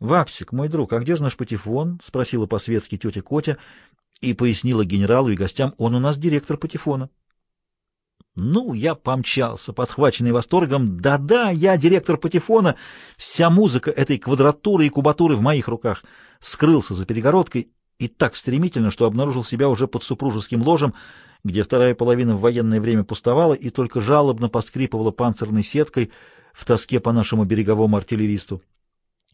«Ваксик, мой друг, а где же наш патефон?» — спросила по-светски тетя Котя и пояснила генералу и гостям, он у нас директор патефона. Ну, я помчался, подхваченный восторгом. Да-да, я директор патефона. Вся музыка этой квадратуры и кубатуры в моих руках. Скрылся за перегородкой и так стремительно, что обнаружил себя уже под супружеским ложем, где вторая половина в военное время пустовала и только жалобно поскрипывала панцирной сеткой в тоске по нашему береговому артиллеристу.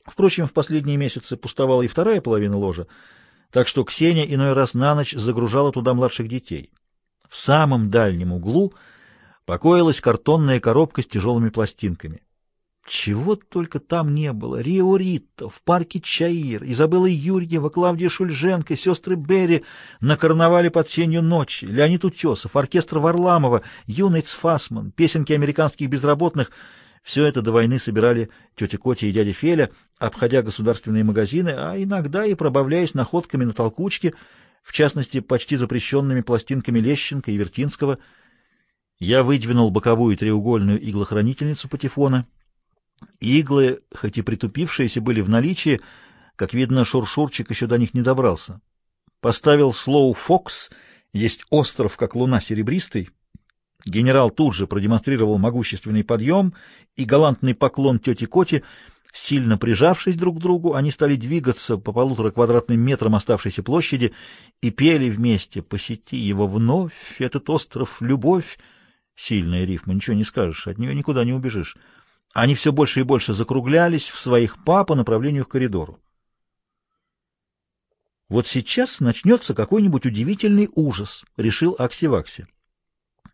Впрочем, в последние месяцы пустовала и вторая половина ложа, так что Ксения иной раз на ночь загружала туда младших детей. В самом дальнем углу покоилась картонная коробка с тяжелыми пластинками. Чего только там не было. Рио Ритто, в парке Чаир, Изабелла Юрьева, Клавдия Шульженко, сестры Берри на карнавале под сенью ночи, Леонид Утесов, оркестр Варламова, Юный Цфасман, песенки американских безработных — все это до войны собирали тетя Котя и дядя Феля, обходя государственные магазины, а иногда и пробавляясь находками на толкучке, в частности, почти запрещенными пластинками Лещенко и Вертинского. Я выдвинул боковую треугольную иглохранительницу патефона. Иглы, хоть и притупившиеся, были в наличии, как видно, Шуршурчик еще до них не добрался. Поставил Слоу Фокс, есть остров, как луна серебристый, Генерал тут же продемонстрировал могущественный подъем и галантный поклон тете Коте. Сильно прижавшись друг к другу, они стали двигаться по полутора квадратным метрам оставшейся площади и пели вместе «Посети его вновь, этот остров — любовь». Сильная рифма, ничего не скажешь, от нее никуда не убежишь. Они все больше и больше закруглялись в своих па по направлению к коридору. «Вот сейчас начнется какой-нибудь удивительный ужас», — решил Аксивакси.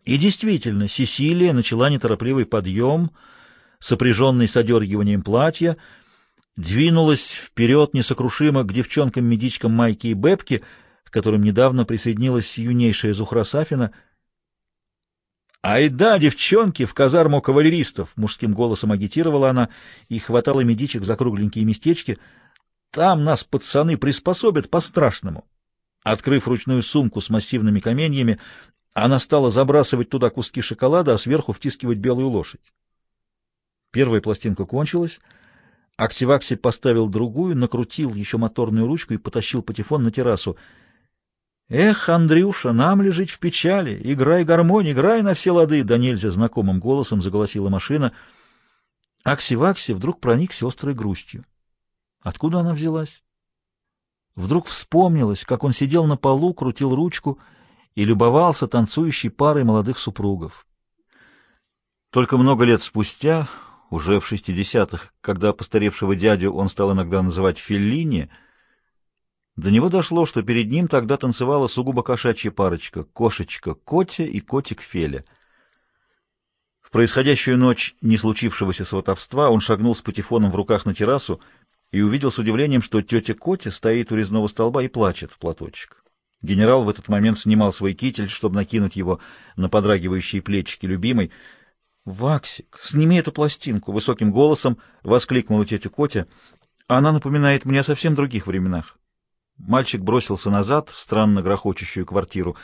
И действительно, Сесилия начала неторопливый подъем, сопряженный с одергиванием платья, двинулась вперед несокрушимо к девчонкам-медичкам Майки и Бэбки, к которым недавно присоединилась юнейшая Зухра Сафина. «Ай да, девчонки, в казарму кавалеристов!» — мужским голосом агитировала она и хватала медичек за кругленькие местечки. «Там нас пацаны приспособят по-страшному». Открыв ручную сумку с массивными каменьями, она стала забрасывать туда куски шоколада, а сверху втискивать белую лошадь. Первая пластинка кончилась. Аксивакси поставил другую, накрутил еще моторную ручку и потащил патефон на террасу. «Эх, Андрюша, нам ли жить в печали? Играй гармонь, играй на все лады!» Да нельзя знакомым голосом заголосила машина. Аксивакси вдруг проникся острой грустью. Откуда она взялась? Вдруг вспомнилось, как он сидел на полу, крутил ручку — и любовался танцующей парой молодых супругов. Только много лет спустя, уже в шестидесятых, когда постаревшего дядю он стал иногда называть Феллини, до него дошло, что перед ним тогда танцевала сугубо кошачья парочка — кошечка Котя и котик Феля. В происходящую ночь не случившегося сватовства он шагнул с патефоном в руках на террасу и увидел с удивлением, что тетя Котя стоит у резного столба и плачет в платочек. Генерал в этот момент снимал свой китель, чтобы накинуть его на подрагивающие плечики любимой. «Ваксик, сними эту пластинку!» — высоким голосом воскликнула тетя Котя. «Она напоминает мне о совсем других временах». Мальчик бросился назад в странно грохочущую квартиру,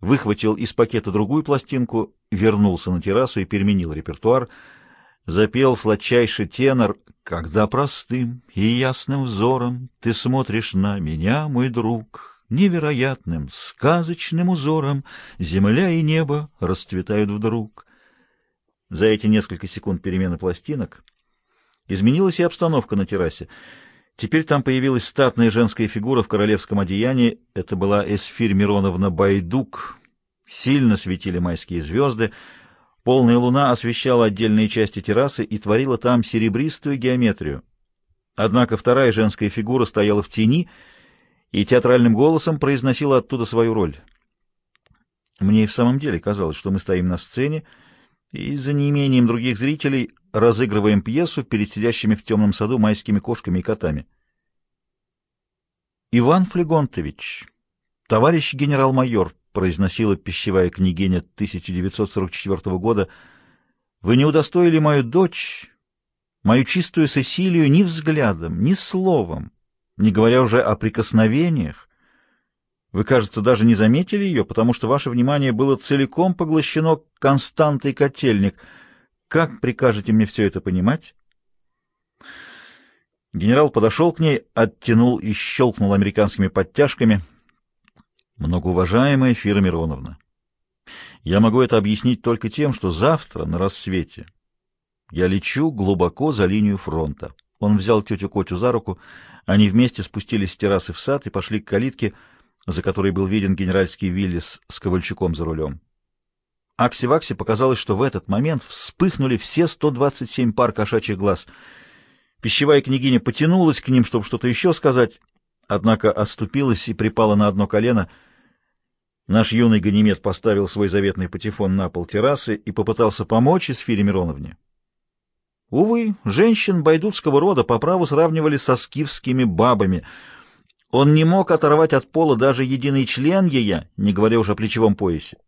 выхватил из пакета другую пластинку, вернулся на террасу и переменил репертуар. Запел сладчайший тенор «Когда простым и ясным взором ты смотришь на меня, мой друг, невероятным, сказочным узором земля и небо расцветают вдруг. За эти несколько секунд перемены пластинок изменилась и обстановка на террасе. Теперь там появилась статная женская фигура в королевском одеянии. Это была Эсфирь Мироновна Байдук. Сильно светили майские звезды. Полная луна освещала отдельные части террасы и творила там серебристую геометрию. Однако вторая женская фигура стояла в тени — и театральным голосом произносила оттуда свою роль. Мне и в самом деле казалось, что мы стоим на сцене и за неимением других зрителей разыгрываем пьесу перед сидящими в темном саду майскими кошками и котами. «Иван Флегонтович, товарищ генерал-майор», — произносила пищевая княгиня 1944 года, — «вы не удостоили мою дочь, мою чистую Сесилию ни взглядом, ни словом, не говоря уже о прикосновениях. Вы, кажется, даже не заметили ее, потому что ваше внимание было целиком поглощено константой котельник. Как прикажете мне все это понимать? Генерал подошел к ней, оттянул и щелкнул американскими подтяжками. Многоуважаемая Фира Мироновна, я могу это объяснить только тем, что завтра на рассвете я лечу глубоко за линию фронта. Он взял тетю Котю за руку, они вместе спустились с террасы в сад и пошли к калитке, за которой был виден генеральский Виллис с Ковальчуком за рулем. Акси-Вакси показалось, что в этот момент вспыхнули все 127 пар кошачьих глаз. Пищевая княгиня потянулась к ним, чтобы что-то еще сказать, однако оступилась и припала на одно колено. Наш юный Ганимед поставил свой заветный патефон на пол террасы и попытался помочь Исфире Мироновне. Увы, женщин байдутского рода по праву сравнивали со скифскими бабами. Он не мог оторвать от пола даже единый член ея, не говоря уж о плечевом поясе.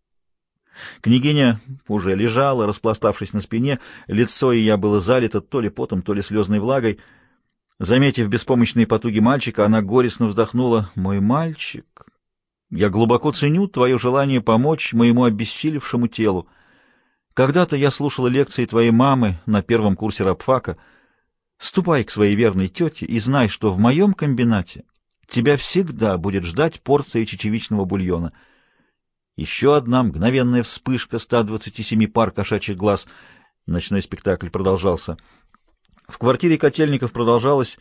Княгиня уже лежала, распластавшись на спине, лицо ее было залито то ли потом, то ли слезной влагой. Заметив беспомощные потуги мальчика, она горестно вздохнула. «Мой мальчик, я глубоко ценю твое желание помочь моему обессилевшему телу. Когда-то я слушала лекции твоей мамы на первом курсе рабфака. Ступай к своей верной тете и знай, что в моем комбинате тебя всегда будет ждать порция чечевичного бульона». Еще одна мгновенная вспышка 127 пар кошачьих глаз. Ночной спектакль продолжался. В квартире Котельников продолжалось,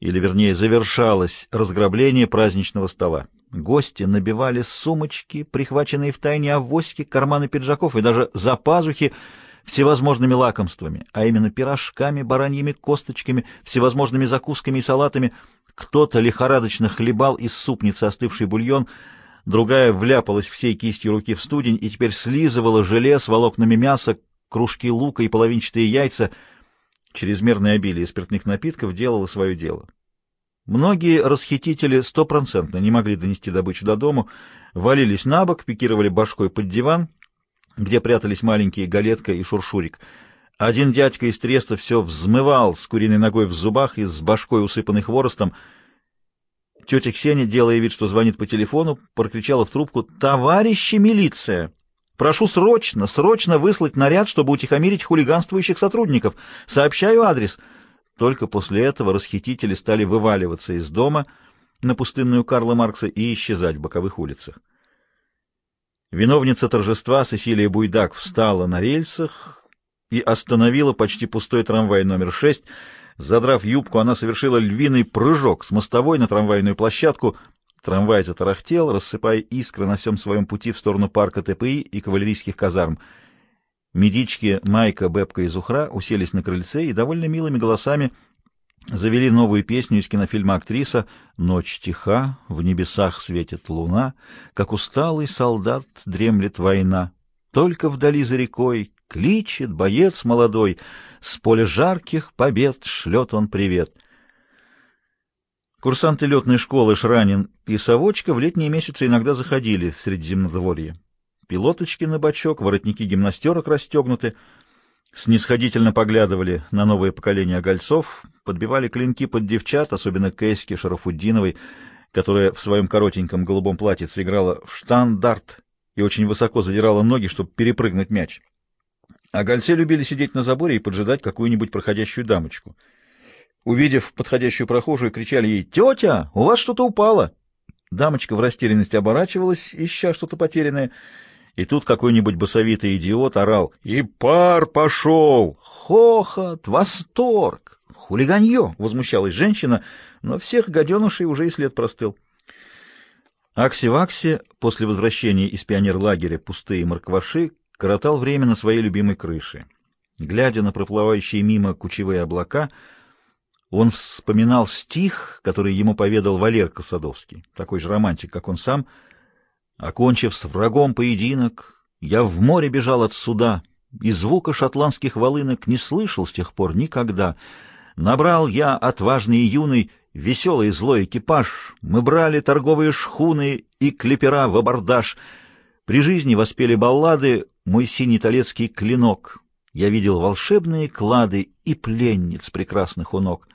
или вернее завершалось, разграбление праздничного стола. Гости набивали сумочки, прихваченные в тайне авоськи, карманы пиджаков и даже за пазухи всевозможными лакомствами, а именно пирожками, бараньими косточками, всевозможными закусками и салатами. Кто-то лихорадочно хлебал из супницы остывший бульон — другая вляпалась всей кистью руки в студень и теперь слизывала желе с волокнами мяса, кружки лука и половинчатые яйца. Чрезмерное обилие спиртных напитков делало свое дело. Многие расхитители стопроцентно не могли донести добычу до дому, валились на бок, пикировали башкой под диван, где прятались маленькие галетка и шуршурик. Один дядька из треста все взмывал с куриной ногой в зубах и с башкой, усыпанной хворостом, Тетя Ксения, делая вид, что звонит по телефону, прокричала в трубку «Товарищи милиция! Прошу срочно, срочно выслать наряд, чтобы утихомирить хулиганствующих сотрудников. Сообщаю адрес». Только после этого расхитители стали вываливаться из дома на пустынную Карла Маркса и исчезать в боковых улицах. Виновница торжества Сесилия Буйдак встала на рельсах и остановила почти пустой трамвай номер шесть. Задрав юбку, она совершила львиный прыжок с мостовой на трамвайную площадку. Трамвай затарахтел, рассыпая искры на всем своем пути в сторону парка ТПИ и кавалерийских казарм. Медички Майка, Бебка и Зухра уселись на крыльце и довольно милыми голосами завели новую песню из кинофильма «Актриса» «Ночь тиха, в небесах светит луна, как усталый солдат дремлет война. Только вдали за рекой кличет боец молодой, с поля жарких побед шлет он привет. Курсанты летной школы Шранин и Совочка в летние месяцы иногда заходили в Средиземнодворье. Пилоточки на бочок, воротники гимнастерок расстегнуты, снисходительно поглядывали на новое поколение гольцов, подбивали клинки под девчат, особенно Кэски Шарафуддиновой, которая в своем коротеньком голубом платьице играла в штандарт и очень высоко задирала ноги, чтобы перепрыгнуть мяч. А гольцы любили сидеть на заборе и поджидать какую-нибудь проходящую дамочку. Увидев подходящую прохожую, кричали ей «Тетя, у вас что-то упало!» Дамочка в растерянности оборачивалась, ища что-то потерянное, и тут какой-нибудь басовитый идиот орал «И пар пошел!» Хохот, восторг, хулиганье! — возмущалась женщина, но всех гаденышей уже и след простыл. Акси-Вакси после возвращения из пионерлагеря пустые моркваши коротал время на своей любимой крыше. Глядя на проплывающие мимо кучевые облака, он вспоминал стих, который ему поведал Валерка Садовский, такой же романтик, как он сам. «Окончив с врагом поединок, я в море бежал от суда, и звука шотландских волынок не слышал с тех пор никогда. Набрал я, отважный юный, веселый и злой экипаж, мы брали торговые шхуны и клепера в абордаж». При жизни воспели баллады «Мой синий талецкий клинок». Я видел волшебные клады и пленниц прекрасных у ног.